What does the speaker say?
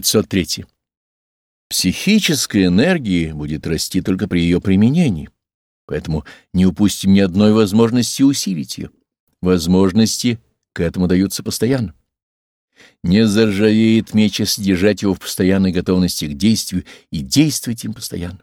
503. Психическая энергия будет расти только при ее применении, поэтому не упустим ни одной возможности усилить ее. Возможности к этому даются постоянно. Не заржавеет меч, если держать его в постоянной готовности к действию и действовать им постоянно.